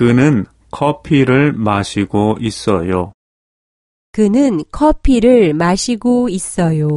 그는 커피를 마시고 있어요. 그는 커피를 마시고 있어요.